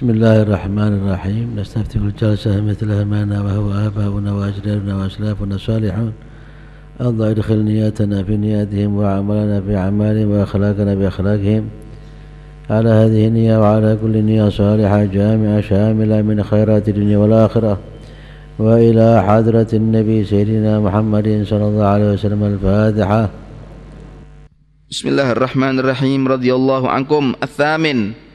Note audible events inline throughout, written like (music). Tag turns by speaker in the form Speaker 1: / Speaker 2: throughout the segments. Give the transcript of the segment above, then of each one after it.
Speaker 1: بسم الله الرحمن الرحيم نستفتح الجلسة مثلها ما وهو آباؤنا وأجدادنا وأسلافنا الصالحون الله يدخل نياتنا في نياتهم وعملنا في أعمالهم وأخلاقنا بأخلاقهم على هذه النية وعلى كل نية صالحة جامعة شاملة من خيرات الدنيا والآخرة وإلى حضرة النبي سيدنا محمد صلى الله عليه وسلم الفاتحة
Speaker 2: بسم الله الرحمن الرحيم رضي الله عنكم الثامن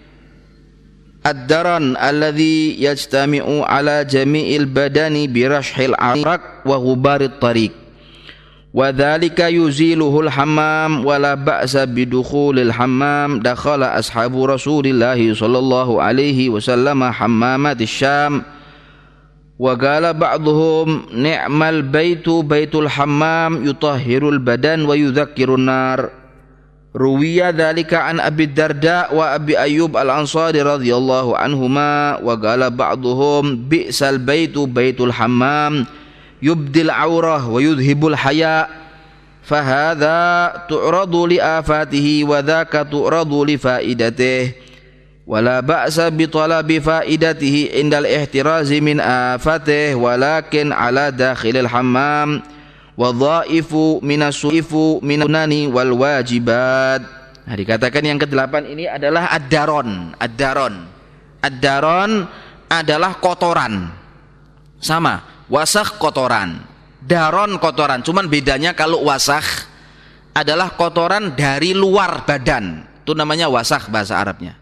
Speaker 2: الدرن الذي يجتمع على جميع البدن برشح العرق وغبار الطريق. وذلك يزيله الحمام ولا بأس بدخول الحمام دخل أصحاب رسول الله صلى الله عليه وسلم حمامات الشام. وقال بعضهم نعم البيت بيت الحمام يطهر البدن ويذكر النار. روي ذلك عن أبي الدرداء وأبي أيوب الأنصاري رضي الله عنهما وقال بعضهم بئس البيت بيت الحمام يبدي العورة ويذهب الحياء فهذا تعرض لآفاته وذاك تعرض لفائدته ولا بأس بطلب فائدته عند الاحتراز من آفاته ولكن على داخل الحمام wadhaifu minasuifu minunani wal wajibat. Nah, dikatakan yang kedelapan ini adalah ad-daron, ad-daron. Ad-daron adalah kotoran. Sama, wasakh kotoran. Daron kotoran, cuman bedanya kalau wasakh adalah kotoran dari luar badan. Itu namanya wasakh bahasa Arabnya.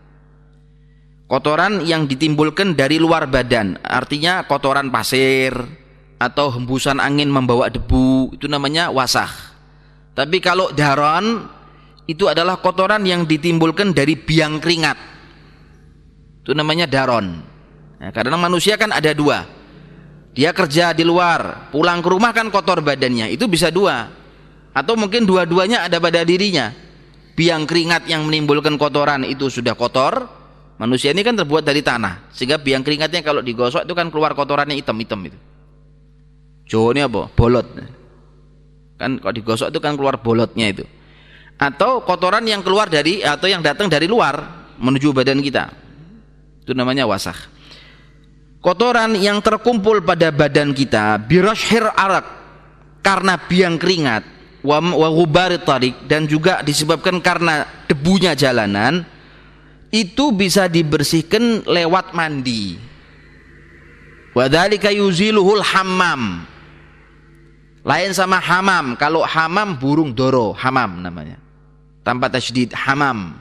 Speaker 2: Kotoran yang ditimbulkan dari luar badan, artinya kotoran pasir, atau hembusan angin membawa debu itu namanya wasah tapi kalau daron itu adalah kotoran yang ditimbulkan dari biang keringat. Itu namanya daron. Nah, karena manusia kan ada dua. Dia kerja di luar pulang ke rumah kan kotor badannya itu bisa dua. Atau mungkin dua-duanya ada pada dirinya. Biang keringat yang menimbulkan kotoran itu sudah kotor manusia ini kan terbuat dari tanah. Sehingga biang keringatnya kalau digosok itu kan keluar kotorannya hitam-hitam itu Jawa ini apa? Bolot. Kan kalau digosok itu kan keluar bolotnya itu. Atau kotoran yang keluar dari atau yang datang dari luar menuju badan kita. Itu namanya wasah. Kotoran yang terkumpul pada badan kita birashir arak karena biang keringat wa tarik dan juga disebabkan karena debunya jalanan itu bisa dibersihkan lewat mandi. Wadzalika yuziluhul hammam lain sama hamam. Kalau hamam burung doro, hamam namanya. Tanpa tasydid hamam.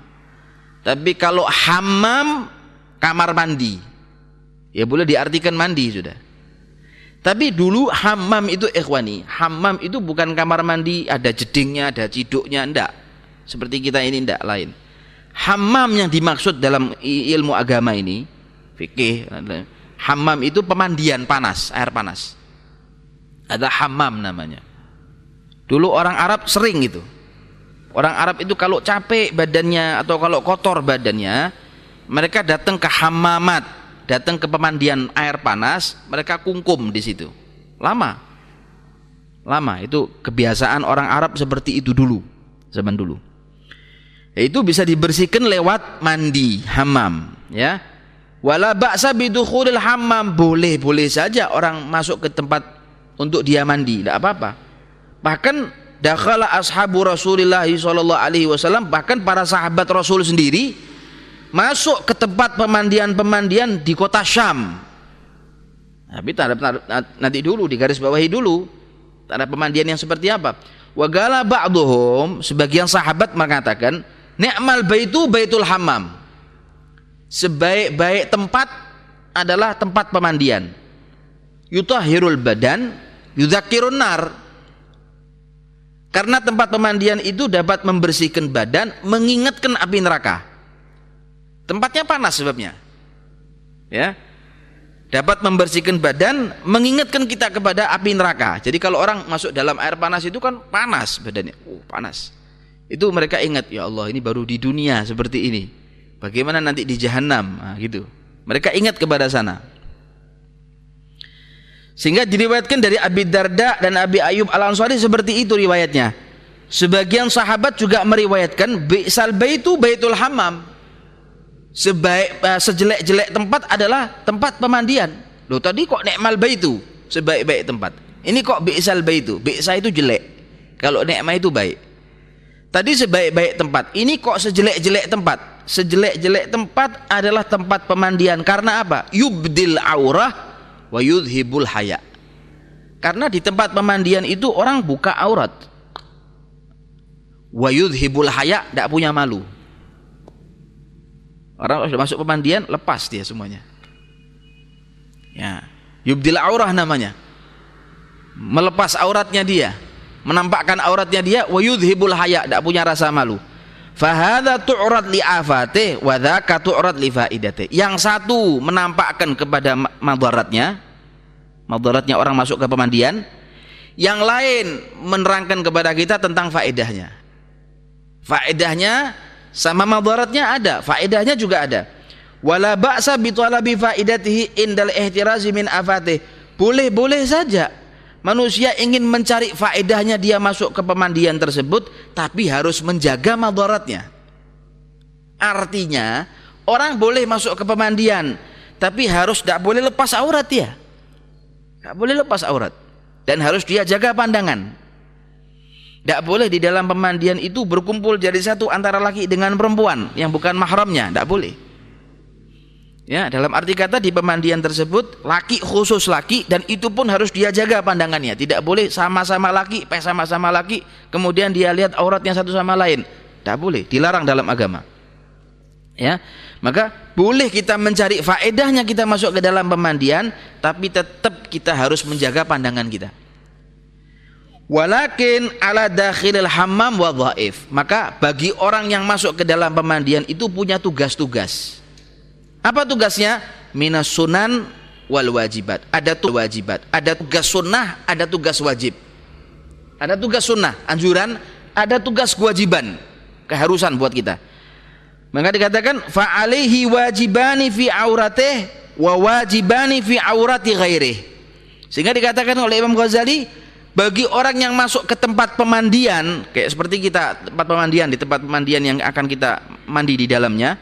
Speaker 2: Tapi kalau hamam kamar mandi. Ya boleh diartikan mandi sudah. Tapi dulu hamam itu ikhwani, hamam itu bukan kamar mandi ada jedingnya, ada ciduknya, enggak. Seperti kita ini enggak lain. Hamam yang dimaksud dalam ilmu agama ini, fikih, hamam itu pemandian panas, air panas ada hammam namanya. Dulu orang Arab sering itu. Orang Arab itu kalau capek badannya atau kalau kotor badannya mereka datang ke hammamat datang ke pemandian air panas mereka kungkum di situ. Lama. Lama. Itu kebiasaan orang Arab seperti itu dulu zaman dulu. Itu bisa dibersihkan lewat mandi hammam ya. Wala ba'sa bidukhulil hammam. Boleh boleh saja orang masuk ke tempat untuk dia mandi, tidak apa-apa. Bahkan dakhala ashabu Rasulullah sallallahu alaihi wasallam bahkan para sahabat Rasul sendiri masuk ke tempat pemandian-pemandian di kota Syam. Tapi tak ada, nanti dulu di garis bawahi dulu. Ada pemandian yang seperti apa. Wagala ba'duhum sebagian sahabat mengatakan ni'mal baitu baitul hammam. Sebaik-baik tempat adalah tempat pemandian yutahhirul badan yudzakirun nar. Karena tempat pemandian itu dapat membersihkan badan mengingatkan api neraka. Tempatnya panas sebabnya. Ya. Dapat membersihkan badan mengingatkan kita kepada api neraka. Jadi kalau orang masuk dalam air panas itu kan panas badannya. Oh panas. Itu mereka ingat ya Allah ini baru di dunia seperti ini. Bagaimana nanti di jahanam nah, gitu. Mereka ingat kepada sana sehingga diriwayatkan dari Abi Darda dan Abi Ayub Al-Ansari seperti itu riwayatnya. Sebagian sahabat juga meriwayatkan bi'sal baitu baitul hammam. sebaik uh, sejelek-jelek tempat adalah tempat pemandian. Loh tadi kok nikmal baitu sebaik-baik tempat. Ini kok bi'sal baitu. Bi'sa itu jelek. Kalau nikmah itu baik. Tadi sebaik-baik tempat. Ini kok sejelek-jelek tempat. Sejelek-jelek tempat adalah tempat pemandian. Karena apa? Yubdil aurah wa yudhibul haya. Karena di tempat pemandian itu orang buka aurat. Wa yudhibul haya, tidak punya malu. Orang sudah masuk pemandian, lepas dia semuanya. Ya, yubdil aurah namanya. Melepas auratnya dia, menampakkan auratnya dia wa yudhibul haya, tidak punya rasa malu. Fahada tu'rad li afate wa dzaka li faidate. Yang satu menampakkan kepada madaratnya, madaratnya orang masuk ke pemandian. Yang lain menerangkan kepada kita tentang faedahnya. Faedahnya sama madaratnya ada, faedahnya juga ada. Wala ba'sa bi talabi faidatihi indal ihtirazi min afatih. Boleh-boleh saja manusia ingin mencari faedahnya dia masuk ke pemandian tersebut tapi harus menjaga madaratnya. Artinya, orang boleh masuk ke pemandian tapi harus tidak boleh lepas aurat dia. Tidak boleh lepas aurat dan harus dia jaga pandangan. Tidak boleh di dalam pemandian itu berkumpul jadi satu antara laki dengan perempuan yang bukan mahramnya. Tidak boleh. Ya, dalam arti kata di pemandian tersebut laki khusus laki dan itu pun harus dia jaga pandangannya. Tidak boleh sama-sama laki, sama-sama laki, kemudian dia lihat auratnya satu sama lain. Tidak boleh, dilarang dalam agama. Ya, maka boleh kita mencari faedahnya kita masuk ke dalam pemandian, tapi tetap kita harus menjaga pandangan kita. Walakin ala dakhilil hammam wa dhaif. Maka bagi orang yang masuk ke dalam pemandian itu punya tugas-tugas. Apa tugasnya? Minas sunan wal wajibat. Ada tugas wajibat, ada tugas sunnah, ada tugas wajib. Ada tugas sunnah, anjuran, ada tugas kewajiban, keharusan buat kita. Maka dikatakan fa'alaihi wajibani fi auratih wa wajibani fi aurati ghairih. Sehingga dikatakan oleh Imam Ghazali bagi orang yang masuk ke tempat pemandian kayak seperti kita tempat pemandian di tempat pemandian yang akan kita mandi di dalamnya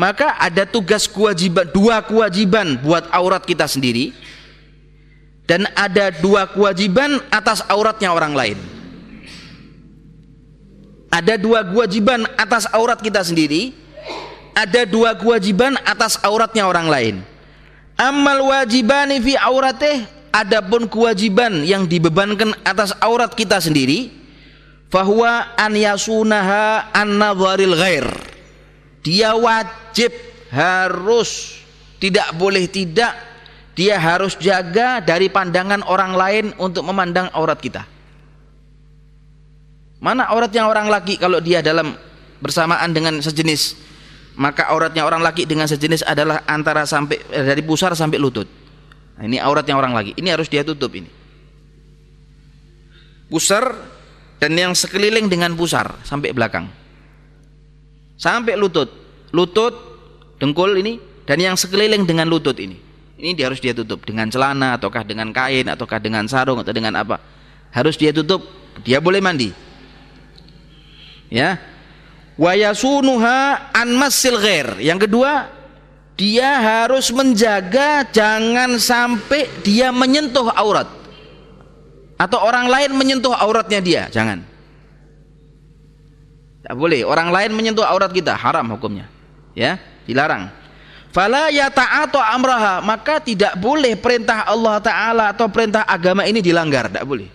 Speaker 2: maka ada tugas kewajiban dua kewajiban buat aurat kita sendiri. Dan ada dua kewajiban atas auratnya orang lain. Ada dua kewajiban atas aurat kita sendiri. Ada dua kewajiban atas auratnya orang lain. Amal wajibani fi auratih adapun kewajiban yang dibebankan atas aurat kita sendiri fahuwa an yasunaha an nadharil ghair dia wajib harus tidak boleh tidak dia harus jaga dari pandangan orang lain untuk memandang aurat kita mana auratnya orang laki kalau dia dalam bersamaan dengan sejenis maka auratnya orang laki dengan sejenis adalah antara sampai dari pusar sampai lutut Nah, ini aurat yang orang lagi. Ini harus dia tutup ini. Pusar dan yang sekeliling dengan pusar sampai belakang. Sampai lutut. Lutut, dengkul ini dan yang sekeliling dengan lutut ini. Ini dia harus dia tutup dengan celana ataukah dengan kain ataukah dengan sarung atau dengan apa. Harus dia tutup. Dia boleh mandi. Ya. Wa yasunuha an masil. Yang kedua, dia harus menjaga jangan sampai dia menyentuh aurat atau orang lain menyentuh auratnya dia jangan tidak boleh. Orang lain menyentuh aurat kita. Haram hukumnya. Ya dilarang. Fala yata'atu amraha. Maka tidak boleh perintah Allah taala atau perintah agama ini dilanggar. Tidak boleh.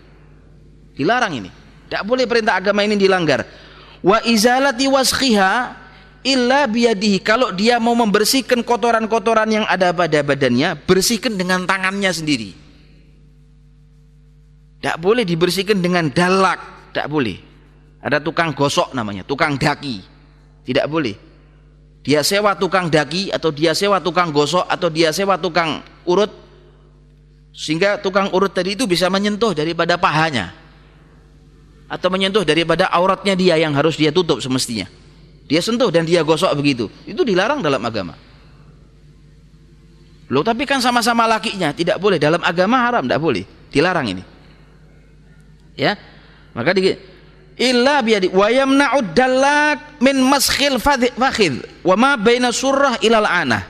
Speaker 2: Dilarang ini. Tidak boleh perintah agama ini dilanggar. Wa izalati waskhiha illa biyadihi. Kalau dia mau membersihkan kotoran-kotoran yang ada pada badannya bersihkan dengan tangannya sendiri. Tidak boleh dibersihkan dengan dalak. Tidak boleh ada tukang gosok namanya tukang daki. Tidak boleh. Dia sewa tukang daki atau dia sewa tukang gosok atau dia sewa tukang urut. Sehingga tukang urut tadi itu bisa menyentuh daripada pahanya. Atau menyentuh daripada auratnya dia yang harus dia tutup semestinya. Dia sentuh dan dia gosok begitu. Itu dilarang dalam agama. Loh tapi kan sama-sama lakinya, tidak boleh. Dalam agama haram, tidak boleh, dilarang ini. Ya, maka di, illa biyadi. Wa yamna'ud min maskhil fakhid wa ma baina surrah ilal anah.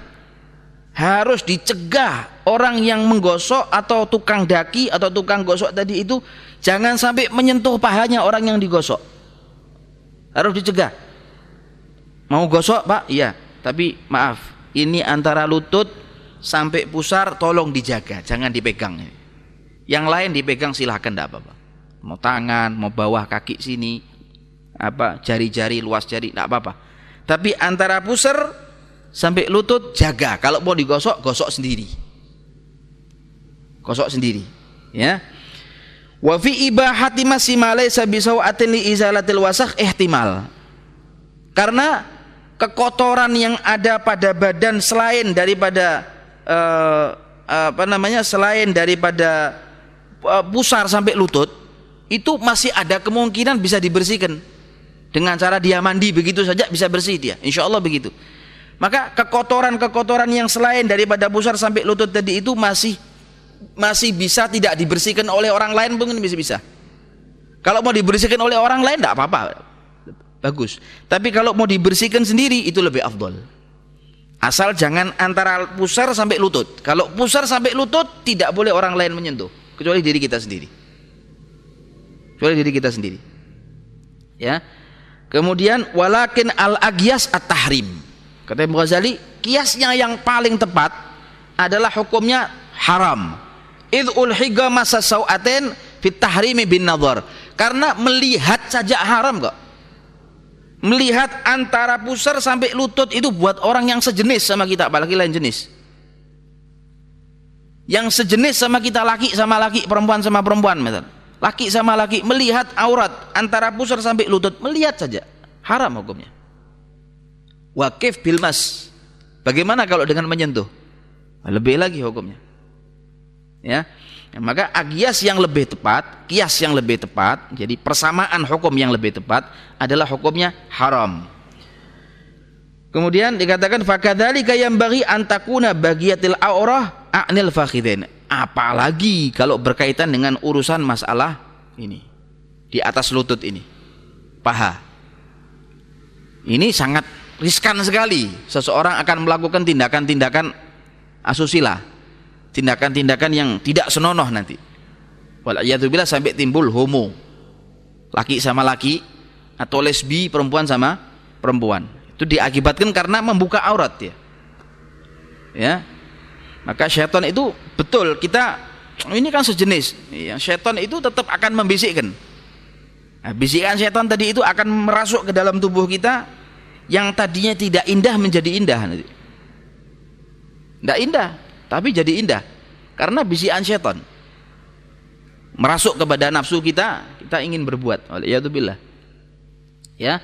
Speaker 2: Harus dicegah orang yang menggosok atau tukang daki atau tukang gosok tadi itu jangan sampai menyentuh pahanya orang yang digosok. Harus dicegah. Mau gosok pak? Iya. Tapi maaf ini antara lutut sampai pusar tolong dijaga jangan dipegang yang lain dipegang silahkan tidak apa-apa mau tangan mau bawah kaki sini. Apa jari-jari luas jari tidak apa-apa. Tapi antara pusar sampai lutut jaga. Kalau mau digosok gosok sendiri. Gosok sendiri ya. Wa fi ibahati masih laysa bisawatin li izalatil wasakh ihtimal. Karena kekotoran yang ada pada badan selain daripada uh, apa namanya selain daripada uh, pusar sampai lutut itu masih ada kemungkinan bisa dibersihkan dengan cara dia mandi begitu saja bisa bersih dia insya Allah begitu maka kekotoran-kekotoran yang selain daripada pusar sampai lutut tadi itu masih masih bisa tidak dibersihkan oleh orang lain mungkin bisa bisa. Kalau mau dibersihkan oleh orang lain tidak apa-apa. Bagus. Tapi kalau mau dibersihkan sendiri itu lebih afdol. Asal jangan antara pusar sampai lutut. Kalau pusar sampai lutut tidak boleh orang lain menyentuh kecuali diri kita sendiri. Kecuali diri kita sendiri. Ya. Kemudian walakin al-agyas at-tahrim Kata Imam Ghazali, kiasnya yang paling tepat adalah hukumnya haram. Id ulhiga masa sawatin fit tahrimi bin nazar. Karena melihat saja haram kok. Melihat antara pusar sampai lutut itu buat orang yang sejenis sama kita, apalagi lain jenis. Yang sejenis sama kita laki sama laki, perempuan sama perempuan, misal. Laki sama laki melihat aurat antara pusar sampai lutut, melihat saja. Haram hukumnya. Wakif bilmas bagaimana kalau dengan menyentuh? Lebih lagi hukumnya. Ya. Maka agias yang lebih tepat kias yang lebih tepat jadi persamaan hukum yang lebih tepat adalah hukumnya haram. Kemudian dikatakan fakadzalika yang bagi antakuna bagiatil aurah a'nil fakhidin apalagi kalau berkaitan dengan urusan masalah ini di atas lutut ini paha. Ini sangat riskan sekali. Seseorang akan melakukan tindakan-tindakan asusila tindakan-tindakan yang tidak senonoh nanti. Walayatubillah sampai timbul homo laki sama laki atau lesbi perempuan sama perempuan. Itu diakibatkan karena membuka aurat ya ya maka syaitan itu betul kita ini kan sejenis ya, syaitan itu tetap akan membisikkan nah, bisikan syaitan tadi itu akan merasuk ke dalam tubuh kita yang tadinya tidak indah menjadi indah. Tidak indah, tapi jadi indah karena bisian setan merasuk kepada nafsu kita, kita ingin berbuat. Waliyadzubillah. Ya.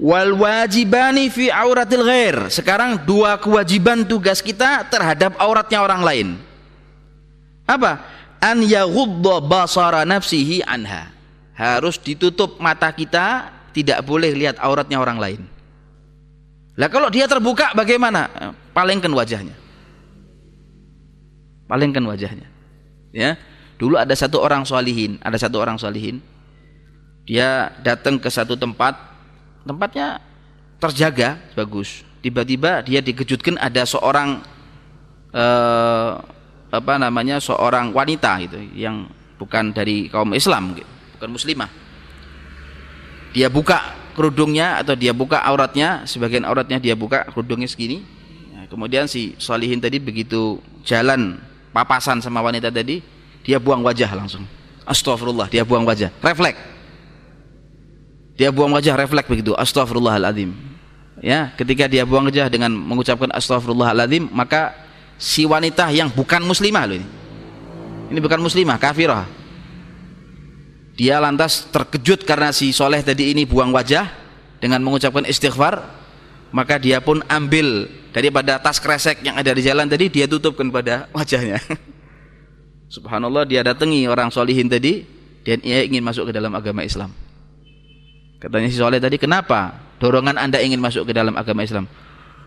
Speaker 2: Wal wajibani fi auratil ghair. Sekarang dua kewajiban tugas kita terhadap auratnya orang lain. Apa? An yaghudda basara nafsihi anha. Harus ditutup mata kita, tidak boleh lihat auratnya orang lain. Lah kalau dia terbuka bagaimana? Palingkan wajahnya. Palingkan wajahnya. Ya. Dulu ada satu orang solihin, ada satu orang solihin. Dia datang ke satu tempat, tempatnya terjaga, bagus. Tiba-tiba dia dikejutkan ada seorang eh, apa namanya seorang wanita gitu yang bukan dari kaum Islam, gitu, bukan muslimah. Dia buka kerudungnya atau dia buka auratnya sebagian auratnya dia buka kerudungnya segini. Nah, kemudian si Solihin tadi begitu jalan papasan sama wanita tadi dia buang wajah langsung. Astagfirullah dia buang wajah. Refleks dia buang wajah refleks begitu. Astagfirullahaladzim ya ketika dia buang wajah dengan mengucapkan astagfirullahaladzim maka si wanita yang bukan muslimah loh ini. Ini bukan muslimah kafirah. Dia lantas terkejut karena si soleh tadi ini buang wajah dengan mengucapkan istighfar maka dia pun ambil daripada tas kresek yang ada di jalan tadi dia tutupkan pada wajahnya. (laughs) Subhanallah dia datangi orang solihin tadi dan ia ingin masuk ke dalam agama Islam katanya si soleh tadi kenapa dorongan anda ingin masuk ke dalam agama Islam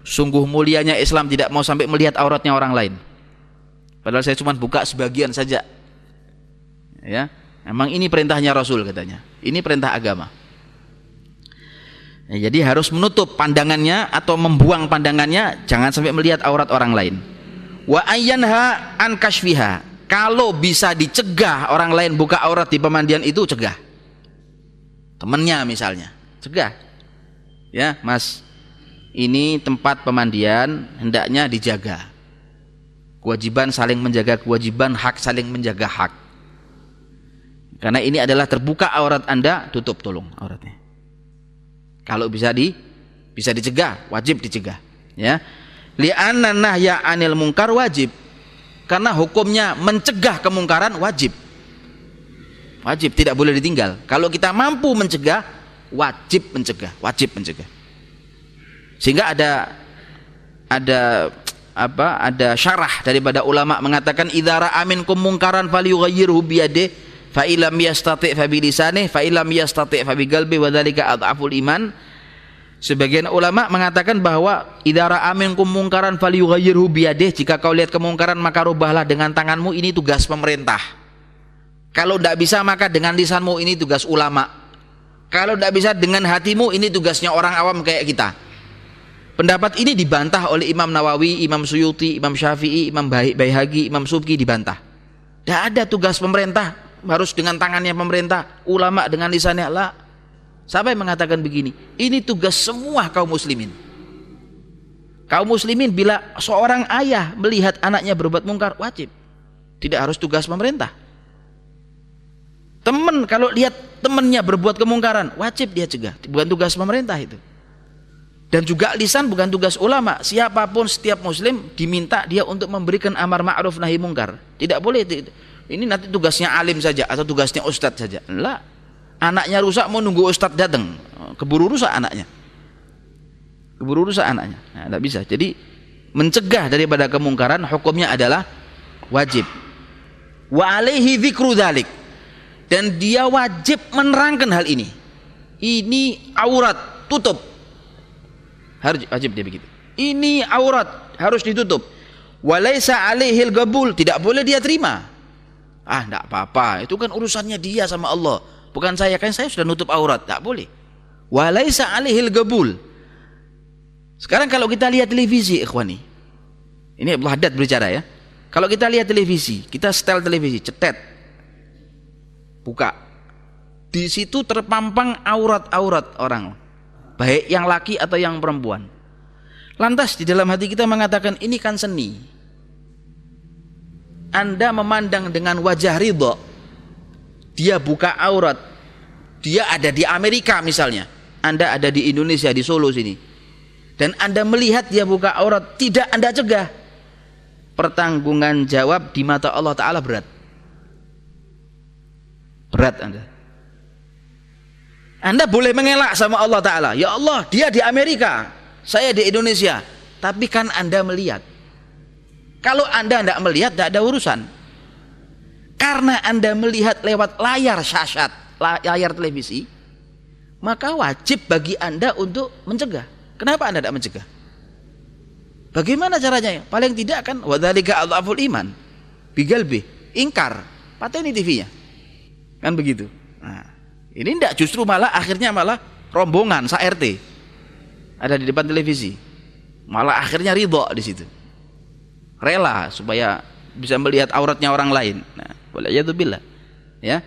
Speaker 2: sungguh mulianya Islam tidak mau sampai melihat auratnya orang lain padahal saya cuma buka sebagian saja ya Memang ini perintahnya Rasul katanya. Ini perintah agama. Ya, jadi harus menutup pandangannya atau membuang pandangannya, jangan sampai melihat aurat orang lain. Wa ayyanha an kashfiha. Kalau bisa dicegah orang lain buka aurat di pemandian itu cegah. Temennya misalnya, cegah. Ya, Mas. Ini tempat pemandian hendaknya dijaga. Kewajiban saling menjaga kewajiban, hak saling menjaga hak. Karena ini adalah terbuka aurat Anda, tutup tolong auratnya. Kalau bisa di bisa dicegah, wajib dicegah, ya. Li'anna nahya 'anil mungkar wajib. Karena hukumnya mencegah kemungkaran wajib. Wajib tidak boleh ditinggal. Kalau kita mampu mencegah, wajib mencegah, wajib mencegah. Sehingga ada ada apa? Ada syarah daripada ulama mengatakan idara amin kumungkaran falyughayyirhu biyadihi fa ilam yastati' fa bi lisanih fa ilam yastati' fa bi qalbi wa dzalika adhaful iman Sebagian ulama mengatakan bahwa idara amin kumungkaran falyughayyirhu biyadih jika kau lihat kemungkaran maka rubahlah dengan tanganmu ini tugas pemerintah. Kalau tidak bisa maka dengan lisanmu ini tugas ulama. Kalau tidak bisa dengan hatimu ini tugasnya orang awam kayak kita. Pendapat ini dibantah oleh Imam Nawawi, Imam Suyuti, Imam Syafi'i, Imam Baihaqi, Imam Subki dibantah. Tidak ada tugas pemerintah harus dengan tangannya pemerintah, ulama dengan lisannya lah. Siapa yang mengatakan begini? Ini tugas semua kaum muslimin. Kaum muslimin bila seorang ayah melihat anaknya berbuat mungkar wajib. Tidak harus tugas pemerintah. Teman kalau lihat temannya berbuat kemungkaran wajib dia cegah. Bukan tugas pemerintah itu. Dan juga lisan bukan tugas ulama. Siapa pun setiap muslim diminta dia untuk memberikan amar ma'ruf nahi mungkar. Tidak boleh ini nanti tugasnya alim saja atau tugasnya ustadz saja. Lah anaknya rusak mau nunggu ustadz datang keburu rusak anaknya. Keburu rusak anaknya. Nah, tidak bisa. Jadi mencegah daripada kemungkaran hukumnya adalah wajib. Wa alaihi dzikru dzalik dan dia wajib menerangkan hal ini ini aurat tutup harus wajib dia begitu ini aurat harus ditutup walaisa alaihil gabul tidak boleh dia terima Ah, tidak apa-apa. Itu kan urusannya dia sama Allah. Bukan saya. Kan saya sudah nutup aurat. Tak boleh. Walaisa alihil gabul. Sekarang kalau kita lihat televisi, ikhwani. Ini Abdul Haddad berbicara ya. Kalau kita lihat televisi, kita setel televisi, cetet. Buka. Di situ terpampang aurat-aurat orang. Baik yang laki atau yang perempuan. Lantas di dalam hati kita mengatakan ini kan seni. Anda memandang dengan wajah ridho, dia buka aurat, dia ada di Amerika misalnya, Anda ada di Indonesia di Solo sini, dan Anda melihat dia buka aurat, tidak Anda cegah, pertanggungan jawab di mata Allah Taala berat, berat Anda. Anda boleh mengelak sama Allah Taala, ya Allah dia di Amerika, saya di Indonesia, tapi kan Anda melihat kalau Anda tidak melihat, tidak ada urusan. Karena Anda melihat lewat layar syashat, layar televisi, maka wajib bagi Anda untuk mencegah. Kenapa Anda tidak mencegah? Bagaimana caranya? Paling tidak kan wadzalika adzaful iman. Bigalbi, ingkar, pateni TV-nya. Kan begitu. Nah, ini tidak justru malah akhirnya malah rombongan sa RT ada di depan televisi. Malah akhirnya ridho di situ rela supaya bisa melihat auratnya orang lain. Nah, boleh ya billah. Ya.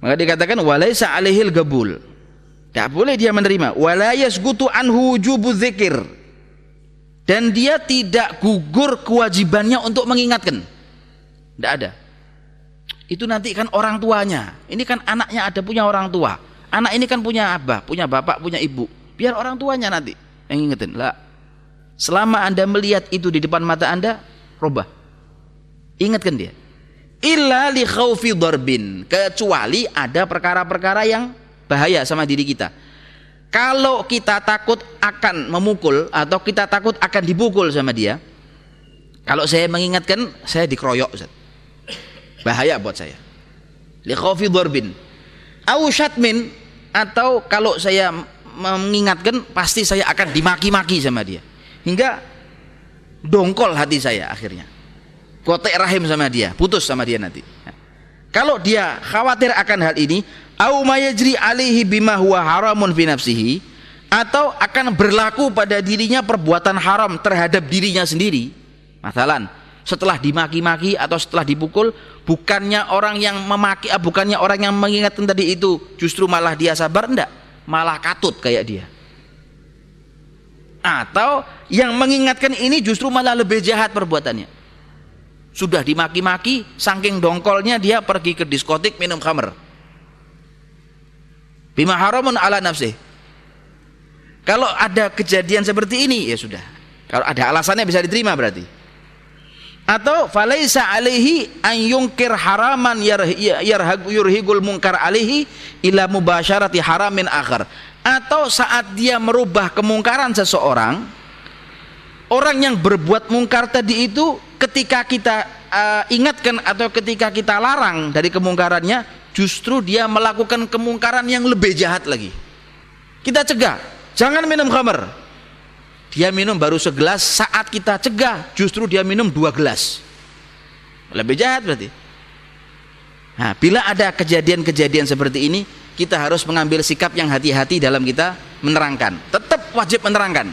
Speaker 2: Maka dikatakan walaisa alaihil gabul. Tak boleh dia menerima. Wala yasgutu anhu wujubu dzikir. Dan dia tidak gugur kewajibannya untuk mengingatkan. Tidak ada. Itu nanti kan orang tuanya. Ini kan anaknya ada punya orang tua. Anak ini kan punya abah, punya bapak, punya ibu. Biar orang tuanya nanti yang ingetin. Lah, Selama Anda melihat itu di depan mata Anda, robah. Ingatkan dia. Illa li khaufi darbin. Kecuali ada perkara-perkara yang bahaya sama diri kita. Kalau kita takut akan memukul atau kita takut akan dipukul sama dia, kalau saya mengingatkan, saya dikeroyok, Ustaz. Bahaya buat saya. Li khaufi darbin. Au syatmin atau kalau saya mengingatkan pasti saya akan dimaki-maki sama dia hingga dongkol hati saya akhirnya kotek rahim sama dia putus sama dia nanti kalau dia khawatir akan hal ini au mayajri alaihi bima huwa haramun fi nafsihi atau akan berlaku pada dirinya perbuatan haram terhadap dirinya sendiri masalan setelah dimaki-maki atau setelah dipukul bukannya orang yang memaki ah, bukannya orang yang mengingatkan tadi itu justru malah dia sabar? Enggak. Malah katut kayak dia. Atau yang mengingatkan ini justru malah lebih jahat perbuatannya. Sudah dimaki-maki saking dongkolnya dia pergi ke diskotik minum khamer. Bima haramun ala nafsih. Kalau ada kejadian seperti ini ya sudah. Kalau ada alasannya bisa diterima berarti. Atau falaisa alaihi an yungkir haraman yurhigul munkar alaihi ila mubasyarati haramin akhar. Atau saat dia merubah kemungkaran seseorang, orang yang berbuat mungkar tadi itu ketika kita uh, ingatkan atau ketika kita larang dari kemungkarannya, justru dia melakukan kemungkaran yang lebih jahat lagi. Kita cegah, Jangan minum khamar. Dia minum baru segelas saat kita cegah justru dia minum dua gelas. Lebih jahat berarti. Nah, bila ada kejadian-kejadian seperti ini, kita harus mengambil sikap yang hati-hati dalam kita menerangkan. Tetap wajib menerangkan.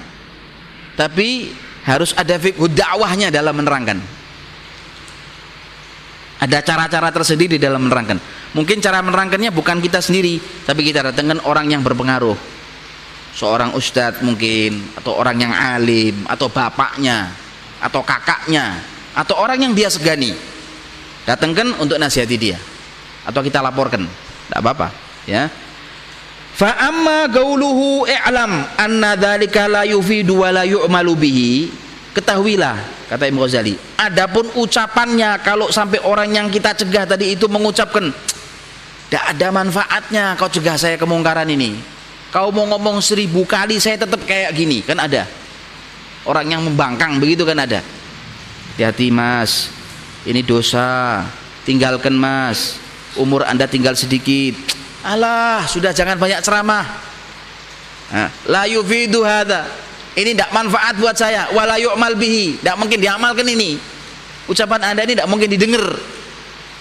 Speaker 2: Tapi harus ada fikih dakwahnya dalam menerangkan. Ada cara-cara tersendiri dalam menerangkan. Mungkin cara menerangkannya bukan kita sendiri, tapi kita datangkan orang yang berpengaruh seorang ustadz mungkin atau orang yang alim atau bapaknya atau kakaknya atau orang yang dia segani. Datangkan untuk nasihati dia. Atau kita laporkan. Tidak apa-apa ya. Fa amma gauluhu i'lam anna dzalika la yufidu wa la yu'malu bihi. Ketahuilah kata Imam Ghazali adapun ucapannya kalau sampai orang yang kita cegah tadi itu mengucapkan tidak ada manfaatnya kau cegah saya kemungkaran ini kau mau ngomong seribu kali saya tetap kayak gini. Kan ada. Orang yang membangkang begitu kan ada. Hati-hati mas. Ini dosa. Tinggalkan mas. Umur anda tinggal sedikit. Alah sudah jangan banyak ceramah. La yufidu hadha. Ini tidak manfaat buat saya. Wala yu'mal bihi. Tidak mungkin diamalkan ini. Ucapan anda ini tidak mungkin didengar.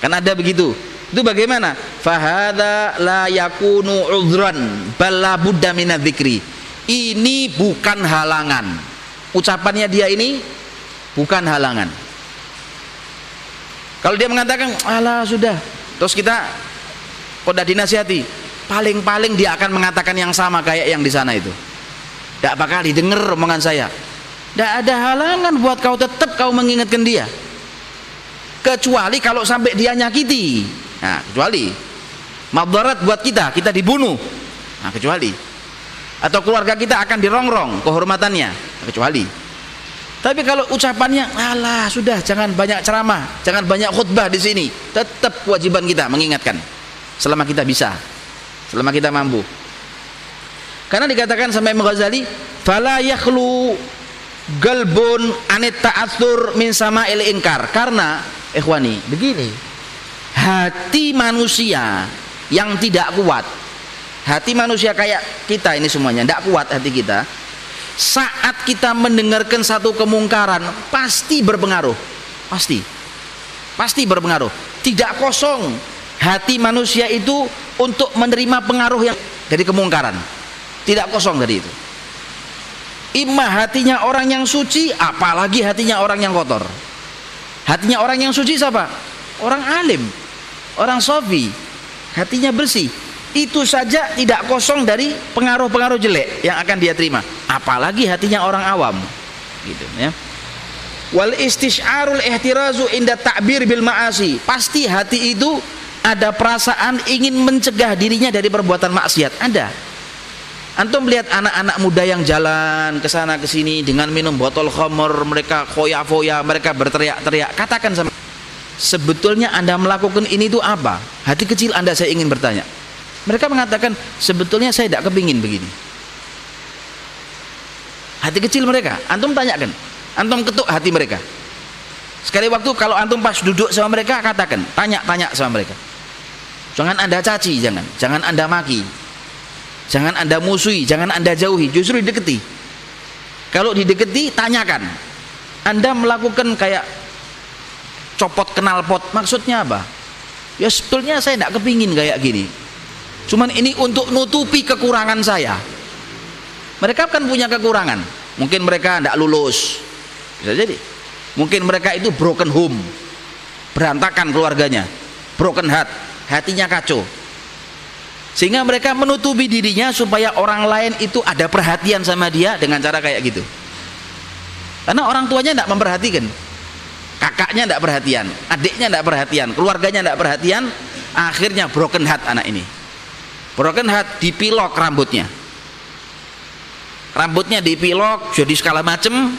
Speaker 2: Kan ada begitu itu bagaimana? Fahada la yakunu udhran bala buddha minadzikri ini bukan halangan. Ucapannya dia ini bukan halangan. Kalau dia mengatakan Allah sudah. Terus kita kota dinasihati? Paling-paling dia akan mengatakan yang sama kayak yang di sana itu. Tidak bakal didengar omongan saya. Tidak ada halangan buat kau tetap kau mengingatkan dia. Kecuali kalau sampai dia nyakiti Nah, kecuali madarat buat kita, kita dibunuh. Nah, kecuali atau keluarga kita akan dirongrong kehormatannya, nah, kecuali. Tapi kalau ucapannya, alah sudah jangan banyak ceramah, jangan banyak khutbah di sini. Tetap kewajiban kita mengingatkan selama kita bisa, selama kita mampu. Karena dikatakan sampai Ghazali, fala yakhlu galbun anit ta'atsur min sama'il inkar. Karena ikhwani, begini, hati manusia yang tidak kuat. Hati manusia kayak kita ini semuanya tidak kuat hati kita. Saat kita mendengarkan satu kemungkaran pasti berpengaruh. Pasti. Pasti berpengaruh. Tidak kosong. Hati manusia itu untuk menerima pengaruh yang dari kemungkaran. Tidak kosong dari itu. Imah hatinya orang yang suci apalagi hatinya orang yang kotor. Hatinya orang yang suci siapa? Orang alim orang sofi hatinya bersih. Itu saja tidak kosong dari pengaruh-pengaruh jelek yang akan dia terima. Apalagi hatinya orang awam. Gitu ya. Wal istisharul ihtirazu inda ta'bir bil ma'asi. Pasti hati itu ada perasaan ingin mencegah dirinya dari perbuatan maksiat. Ada. Antum melihat anak-anak muda yang jalan ke sana ke sini dengan minum botol khamr mereka foya-foya mereka berteriak-teriak. Katakan sama sebetulnya anda melakukan ini itu apa? Hati kecil anda saya ingin bertanya. Mereka mengatakan sebetulnya saya tidak kepingin begini. Hati kecil mereka. Antum tanyakan. Antum ketuk hati mereka. Sekali waktu kalau antum pas duduk sama mereka katakan. Tanya-tanya sama mereka. Jangan anda caci jangan. Jangan anda maki. Jangan anda musuhi jangan anda jauhi. Justru dideketi. Kalau dideketi tanyakan. Anda melakukan kayak copot kenal pot. Maksudnya apa? Ya sebetulnya saya tidak kepingin kayak gini. Cuman ini untuk nutupi kekurangan saya. Mereka kan punya kekurangan. Mungkin mereka tidak lulus. Bisa jadi. Mungkin mereka itu broken home. Berantakan keluarganya. Broken heart. Hatinya kacau. Sehingga mereka menutupi dirinya supaya orang lain itu ada perhatian sama dia dengan cara kayak gitu. Karena orang tuanya tidak memperhatikan kakaknya tidak perhatian adiknya tidak perhatian keluarganya tidak perhatian akhirnya broken heart anak ini. Broken heart dipilok rambutnya. Rambutnya dipilok jadi segala macem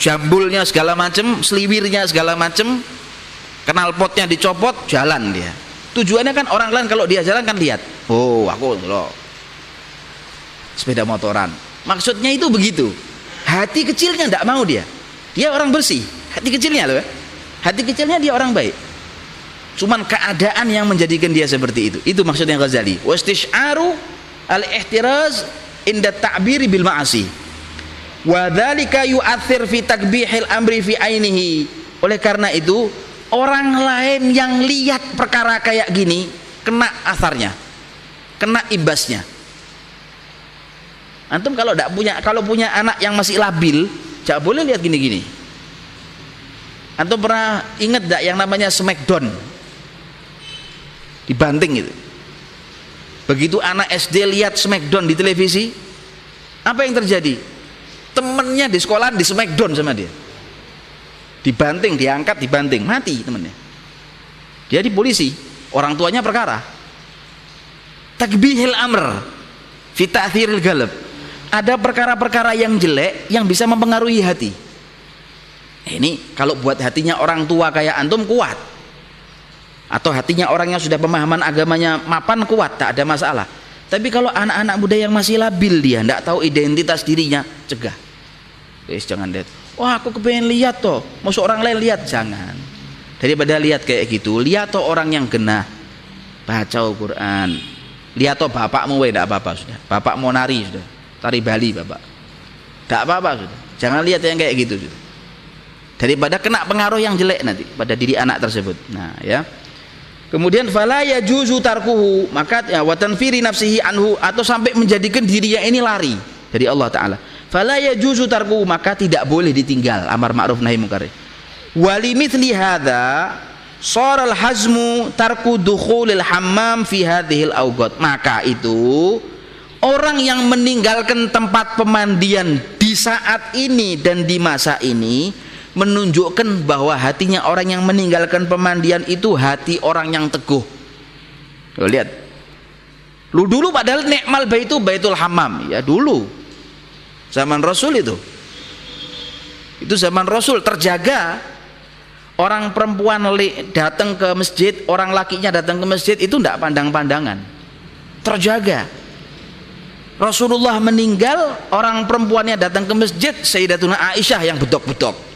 Speaker 2: jambulnya segala macem seliwirnya segala macem kenal potnya dicopot jalan dia. Tujuannya kan orang lain kalau dia jalan kan lihat oh aku loh sepeda motoran. Maksudnya itu begitu. Hati kecilnya tidak mau dia. Dia orang bersih hati kecilnya loh ya. hati kecilnya dia orang baik. Cuman keadaan yang menjadikan dia seperti itu. Itu maksudnya Ghazali. Wastisharu al-ihtiraz inda ta'biri bil ma'asi. Wa dzalika yu'athir fi takbihil amri fi ainihi. Oleh karena itu orang lain yang lihat perkara kayak gini kena asarnya. Kena imbasnya antum kalau tidak punya kalau punya anak yang masih labil jangan boleh lihat gini-gini antum pernah ingat tidak yang namanya smackdown? Dibanting itu. Begitu anak SD lihat smackdown di televisi apa yang terjadi? Temennya di sekolah di smackdown sama dia. Dibanting diangkat dibanting. Mati temennya. Dia di polisi. Orang tuanya perkara. Takbihil amr fitathiril galab. Ada perkara-perkara yang jelek yang bisa mempengaruhi hati ini kalau buat hatinya orang tua kayak antum kuat. Atau hatinya orang yang sudah pemahaman agamanya mapan kuat tak ada masalah. Tapi kalau anak-anak muda yang masih labil dia tidak tahu identitas dirinya cegah. Guys jangan lihat. Wah aku kepengen lihat toh. Masuk orang lain lihat. Jangan. Daripada lihat kayak gitu lihat toh orang yang genah. Baca Al-Quran. Lihat toh bapakmu weh tidak apa-apa sudah. Bapak mau nari sudah. Tari Bali bapak. Tidak apa-apa sudah. Jangan lihat yang kayak gitu sudah daripada kena pengaruh yang jelek nanti pada diri anak tersebut nah ya Kemudian fala yajuzu tarkuhu, maka ya wa tanfiri nafsihi anhu atau sampai menjadikan dirinya ini lari dari Allah taala. Fala yajuzu tarkuhu, maka tidak boleh ditinggal amar ma'ruf nahi munkar. Walimithli hadza saral hazmu tarku dukhulil hammam fi hadhil awqat. Maka itu orang yang meninggalkan tempat pemandian di saat ini dan di masa ini menunjukkan bahwa hatinya orang yang meninggalkan pemandian itu hati orang yang teguh. Loh, lihat. Lu dulu padahal nekmal baitu baitul hamam ya dulu. Zaman rasul itu. Itu zaman rasul. Terjaga. Orang perempuan datang ke masjid orang lakinya datang ke masjid itu tidak pandang-pandangan. Terjaga. Rasulullah meninggal orang perempuannya datang ke masjid Sayyidatuna Aisyah yang bedok-bedok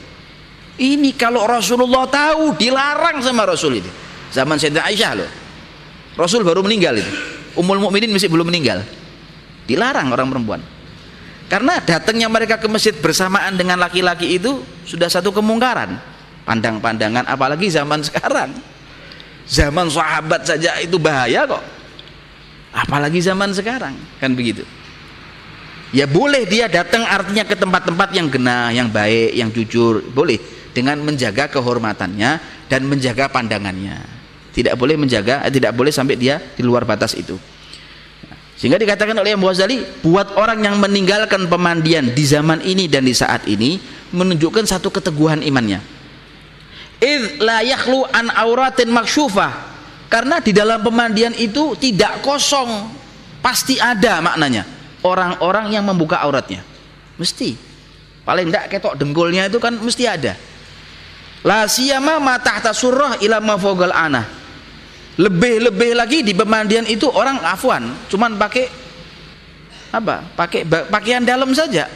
Speaker 2: ini kalau Rasulullah tahu dilarang sama Rasul ini. Zaman Sayyidina Aisyah loh. Rasul baru meninggal itu. Ummul Mukminin masih belum meninggal. Dilarang orang perempuan. Karena datangnya mereka ke masjid bersamaan dengan laki-laki itu sudah satu kemungkaran. Pandang-pandangan apalagi zaman sekarang. Zaman sahabat saja itu bahaya kok. Apalagi zaman sekarang, kan begitu. Ya boleh dia datang artinya ke tempat-tempat yang genah, yang baik, yang jujur, boleh dengan menjaga kehormatannya dan menjaga pandangannya. Tidak boleh menjaga eh, tidak boleh sampai dia di luar batas itu. Sehingga dikatakan oleh Imam Ghazali buat orang yang meninggalkan pemandian di zaman ini dan di saat ini menunjukkan satu keteguhan imannya. Id la yakhlu an auratin maksyufah. Karena di dalam pemandian itu tidak kosong. Pasti ada maknanya. Orang-orang yang membuka auratnya. Mesti. Paling tidak ketok dengkulnya itu kan mesti ada la siyama ma tahta surah ila ma fawqal ana lebih-lebih lagi di pemandian itu orang afwan cuman pakai apa? Pakai pakaian dalam saja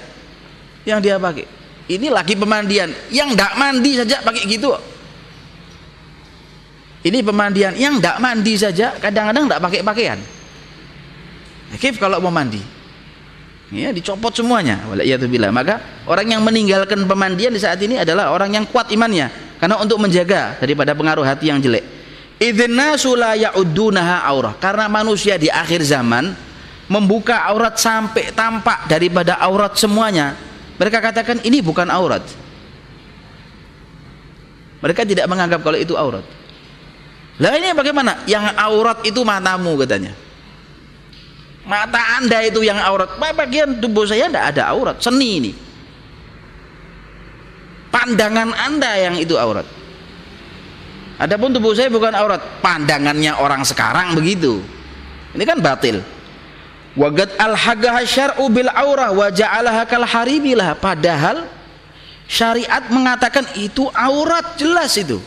Speaker 2: yang dia pakai. Ini lagi pemandian. Yang tidak mandi saja pakai gitu. Ini pemandian. Yang tidak mandi saja kadang-kadang tidak pakai pakaian. Kif kalau mau mandi ya dicopot semuanya. Bila maka orang yang meninggalkan pemandian di saat ini adalah orang yang kuat imannya. Karena untuk menjaga daripada pengaruh hati yang jelek. Idznasu la ya'uddunaha aurah. Karena manusia di akhir zaman membuka aurat sampai tampak daripada aurat semuanya. Mereka katakan ini bukan aurat. Mereka tidak menganggap kalau itu aurat. Lah ini bagaimana? Yang aurat itu matamu katanya mata anda itu yang aurat. Bagian tubuh saya tidak ada aurat. Seni ini. Pandangan anda yang itu aurat. Adapun tubuh saya bukan aurat. Pandangannya orang sekarang begitu. Ini kan batil. Wagad al hagaha syar'u bil aurah wa ja'alaha kal padahal syariat mengatakan itu aurat. Jelas itu.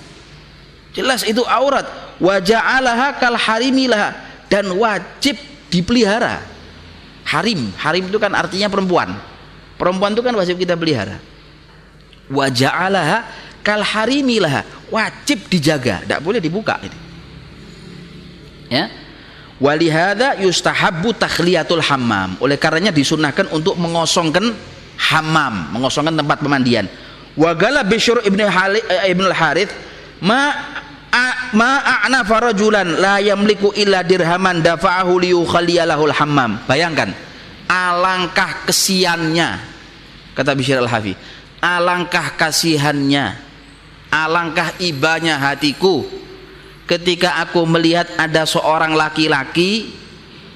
Speaker 2: Jelas itu aurat. Wa ja'alaha kal harimilah dan wajib dipelihara. Harim harim itu kan artinya perempuan. Perempuan itu kan wajib kita pelihara. Waja'alaha kal harimilah wajib dijaga tidak boleh dibuka ini. Ya. Walihada yustahabbu takhliyatul hammam. Oleh karenanya disunahkan untuk mengosongkan hammam mengosongkan tempat pemandian. Wagala bishr ibn eh, ibn al harith ma ma a'na farajulan la yamliku illa dirhaman dafa'ahu liyukhaliyalahul hammam. Bayangkan alangkah kesiannya kata Bishr al-Hafi alangkah kasihannya alangkah ibanya hatiku ketika aku melihat ada seorang laki-laki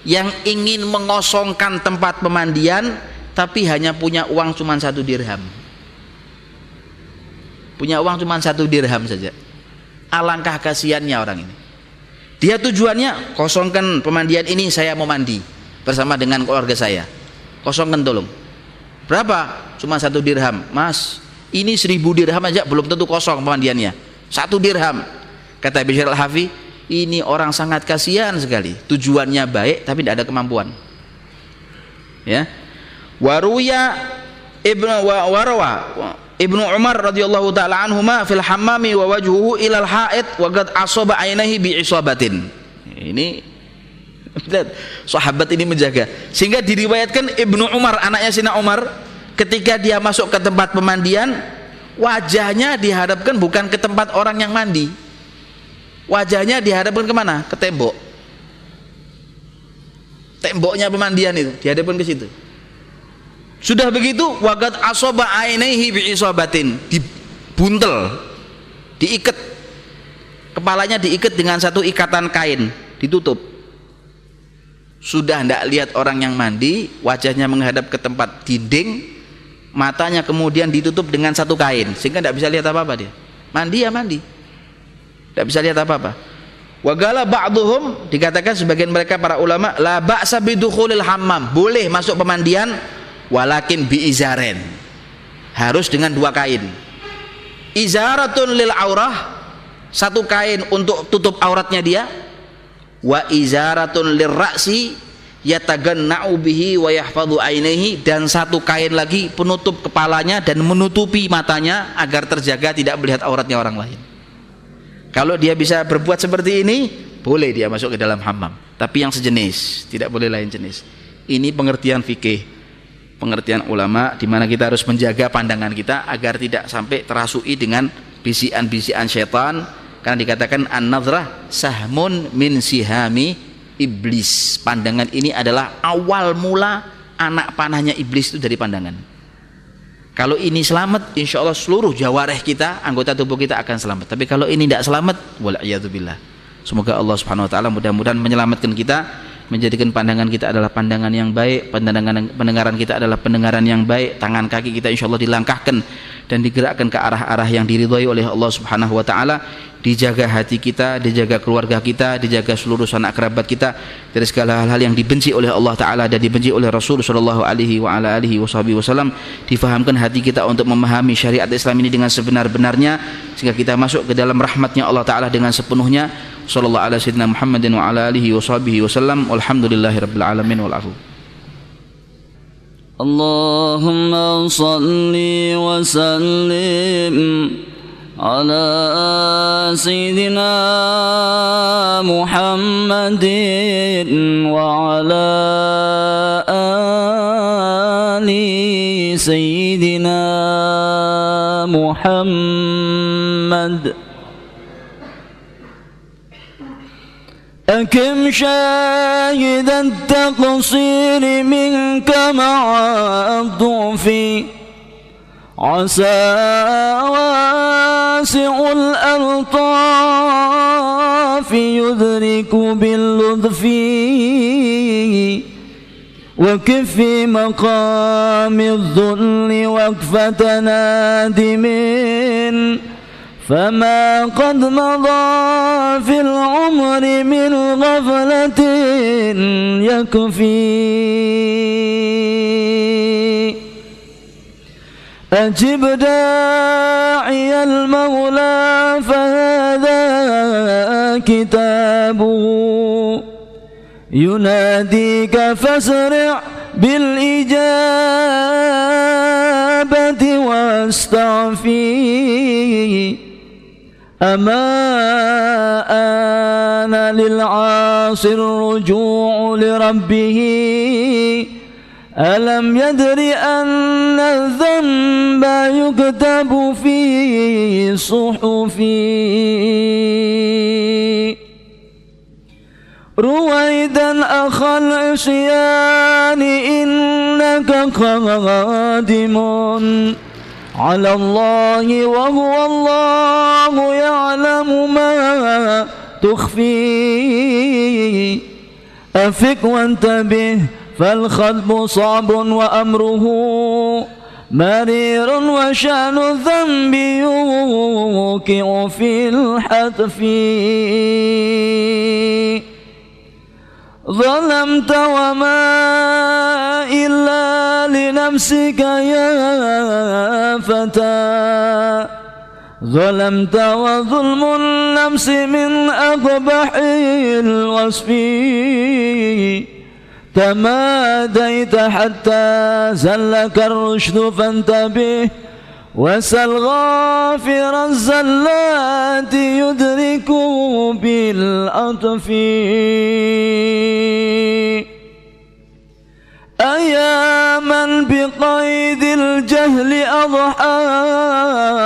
Speaker 2: yang ingin mengosongkan tempat pemandian tapi hanya punya uang cuma satu dirham. Punya uang cuma satu dirham saja alangkah kasihannya orang ini. Dia tujuannya kosongkan pemandian ini saya mau mandi bersama dengan keluarga saya. Kosongkan tolong. Berapa? Cuma satu dirham. Mas ini seribu dirham aja belum tentu kosong pemandiannya. Satu dirham. Kata Bishr al-Hafi ini orang sangat kasihan sekali. Tujuannya baik tapi tidak ada kemampuan. Ya. Waruya ibnu warawa Ibnu Umar radhiyallahu taala anhuma fil hammami wa wajhuhu ilal haid wa qad asaba ainihi bi isabatin. Ini (laughs) sahabat ini menjaga sehingga diriwayatkan Ibnu Umar anaknya Sina Umar ketika dia masuk ke tempat pemandian wajahnya dihadapkan bukan ke tempat orang yang mandi wajahnya dihadapkan ke mana? ke tembok temboknya pemandian itu dihadapkan ke situ sudah begitu wagat asoba ainaihi bi isobatin dibuntel diikat. Kepalanya diikat dengan satu ikatan kain ditutup. Sudah tidak lihat orang yang mandi wajahnya menghadap ke tempat dinding matanya kemudian ditutup dengan satu kain sehingga tidak bisa lihat apa-apa dia. Mandi ya mandi. Tidak bisa lihat apa-apa. Wagala ba'duhum dikatakan sebagian mereka para ulama la ba'sa bidukhulil hammam. Boleh masuk pemandian walakin bi izaren harus dengan dua kain. Izaratun lil aurah satu kain untuk tutup auratnya dia. Wa izaratun lir ra'si yataganna'u bihi wa yahfadhu ainihi dan satu kain lagi penutup kepalanya dan menutupi matanya agar terjaga tidak melihat auratnya orang lain. Kalau dia bisa berbuat seperti ini boleh dia masuk ke dalam hammam. Tapi yang sejenis tidak boleh lain jenis. Ini pengertian fikih pengertian ulama di mana kita harus menjaga pandangan kita agar tidak sampai terasui dengan bisian-bisian setan karena dikatakan an-nadhrah sahmun min sihami iblis. Pandangan ini adalah awal mula anak panahnya iblis itu dari pandangan. Kalau ini selamat insya Allah seluruh jawareh kita anggota tubuh kita akan selamat. Tapi kalau ini tidak selamat wala'iyatubillah semoga Allah subhanahu wa ta'ala mudah-mudahan menyelamatkan kita menjadikan pandangan kita adalah pandangan yang baik pandangan pendengaran kita adalah pendengaran yang baik tangan kaki kita insya Allah dilangkahkan dan digerakkan ke arah-arah yang diridhoi oleh Allah Subhanahu wa taala dijaga hati kita dijaga keluarga kita dijaga seluruh sanak kerabat kita dari segala hal-hal yang dibenci oleh Allah taala dan dibenci oleh Rasul sallallahu alaihi wa ala alihi wasallam difahamkan hati kita untuk memahami syariat Islam ini dengan sebenar-benarnya sehingga kita masuk ke dalam rahmatnya Allah taala dengan sepenuhnya sallallahu ala sayyidina Muhammadin wa ala alihi wa sahbihi wasallam walhamdulillahi rabbil alamin wal afu
Speaker 3: اللهم صل وسلم على سيدنا محمد وعلى آل سيدنا محمد. أكم شاهد التقصير منك مع الضعف؟ عسى واسع الألطاف يدرك باللطف وكف مقام الذل وقفة نادم فما قد مضى في العمر من غفلة يكفي. أجب داعي المولى فهذا كتابه. يناديك فاسرع بالإجابة واستعفي. أما آن للعاصي الرجوع لربه ألم يدر أن الذنب يكتب في صحفي؟ رويدا أخا العصيان إنك قادم على الله وهو الله يعلم ما تخفي. أفك وانتبه فالخلب صعب وأمره مرير وشأن الذنب يوقع في الحتف. ظلمت وما إلا لنفسك يا فتى. ظلمت وظلم النفس من أقبح الوصف. تماديت حتى زلك الرشد فانتبه وسل غافر الزلات يدرك بالأطف أيا من بقيد الجهل أضحى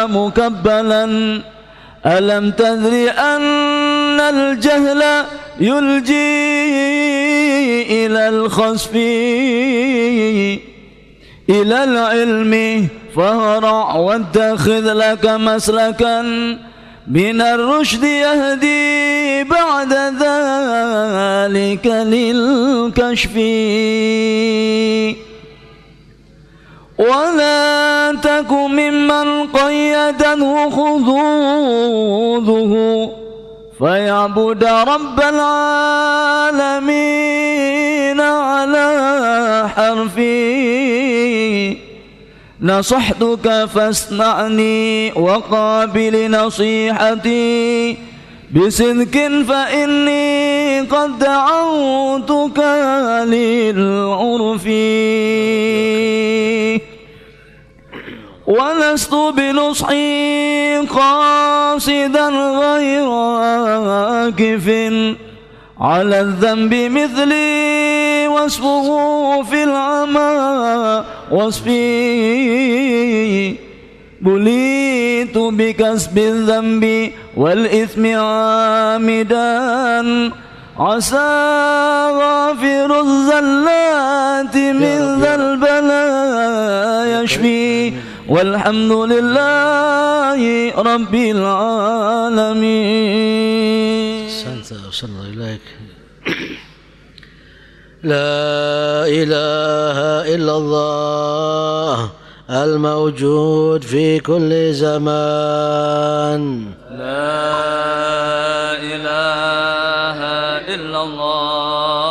Speaker 3: مكبلا. ألم تدري أن الجهل يلجي إلى الخسف إلى العلم فهرع واتخذ لك مسلكا. من الرشد يهدي بعد ذلك للكشف. ولا تك ممن قيده خذوذه فيعبد رب العالمين على حرفي. نصحتك فاسمعني وقابل نصيحتي. بصدق فإني قد دعوتك للعرف. ولست بنصحي قاصدا غير واقف على الذنب مثلي وصفه في العمى وصفي بليت بكسب الذنب والإثم عامدا. عسى غافر الزلات من ذا البلاء يشفي. والحمد لله رب العالمين.
Speaker 1: أحسنت أحسن الله إليك. لا إله إلا الله الموجود في كل زمان.
Speaker 3: لا إله إلا الله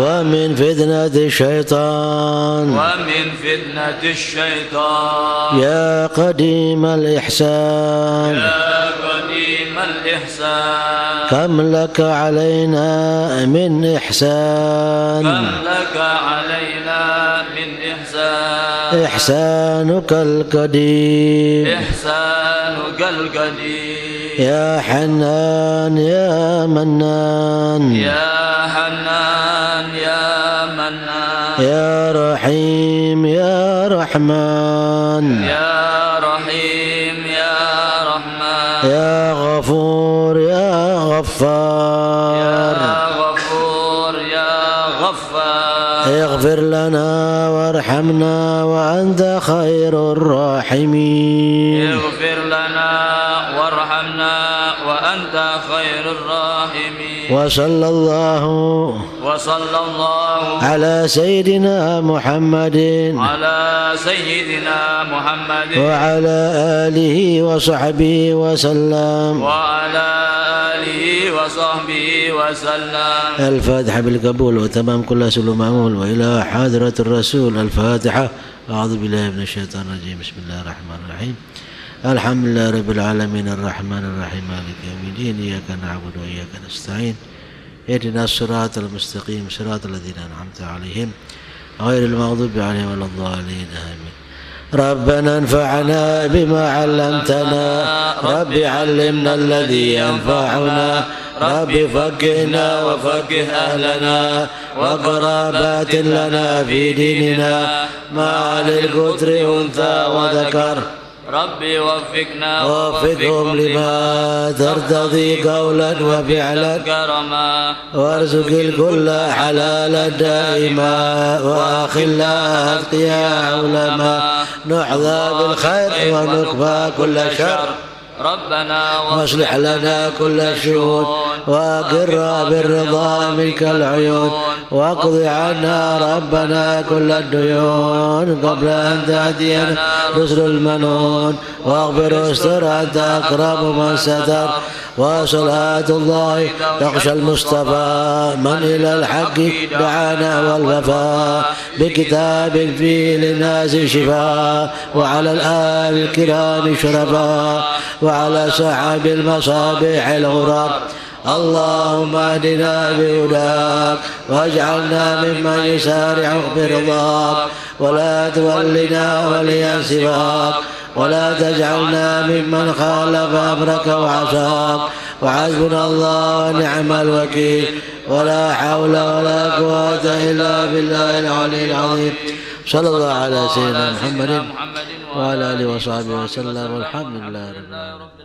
Speaker 1: ومن فتنة الشيطان.
Speaker 3: ومن فتنة الشيطان.
Speaker 1: يا قديم الإحسان.
Speaker 3: يا قديم الإحسان.
Speaker 1: كم لك علينا من
Speaker 3: كم
Speaker 1: إحسان
Speaker 3: لك علينا من إحسان.
Speaker 1: إحسانك القديم.
Speaker 3: إحسانك القديم.
Speaker 1: يا حنان يا منان.
Speaker 3: يا حنان يا منان.
Speaker 1: يا رحيم يا رحمن.
Speaker 3: يا رحيم يا رحمن.
Speaker 1: يا غفور يا غفار.
Speaker 3: يا غفور يا غفار.
Speaker 1: اغفر لنا وارحمنا وأنت خير الراحمين.
Speaker 3: الراحمين
Speaker 1: وصلى الله
Speaker 3: وصلى الله
Speaker 1: على سيدنا محمد.
Speaker 3: على سيدنا محمد.
Speaker 1: وعلى آله وصحبه وسلم.
Speaker 3: وعلى آله وصحبه وسلم.
Speaker 1: الفاتحة بالقبول وتمام كل سلو معمول وإلى حاضرة الرسول الفاتحة. أعوذ بالله من الشيطان الرجيم. بسم الله الرحمن الرحيم. الحمد لله رب العالمين الرحمن الرحيم مالك يوم الدين إياك نعبد وإياك نستعين. اهدنا الصراط المستقيم صراط الذين أنعمت عليهم غير المغضوب عليهم ولا الضالين آمين. ربنا انفعنا بما علمتنا رب علمنا الذي ينفعنا رب فقهنا وفقه أهلنا وقرابات لنا في ديننا ما للقدر أنثى وذكر.
Speaker 3: ربي وفقنا
Speaker 1: ووفقهم لما ترتضي قولا وفعلا.
Speaker 3: كرما
Speaker 1: وارزق الكل حلالا دائما. واخلا اتقيا علما نحظى بالخير ونكفى كل شر.
Speaker 3: ربنا
Speaker 1: واصلح لنا كل الشؤون وأقر بالرضا منك العيون واقض عنا ربنا كل الديون قبل أن تأتينا رسل المنون واغفر واستر أنت أقرب من ستر وصلاة الله تخشى المصطفى من إلى الحق دعانا والوفاء بكتاب فيه للناس شفاء وعلى الآل الكرام شرفاء وعلى سحاب المصابيح الغراب اللهم اهدنا بهداك واجعلنا ممن يسارع برضاك ولا تولنا وليا سواك ولا تجعلنا ممن خالف أمرك وعصاك. وحسبنا الله ونعم الوكيل. ولا حول ولا قوة إلا بالله العلي العظيم. صلى الله على سيدنا محمد وعلى آله وصحبه وسلم. والحمد لله رب العالمين.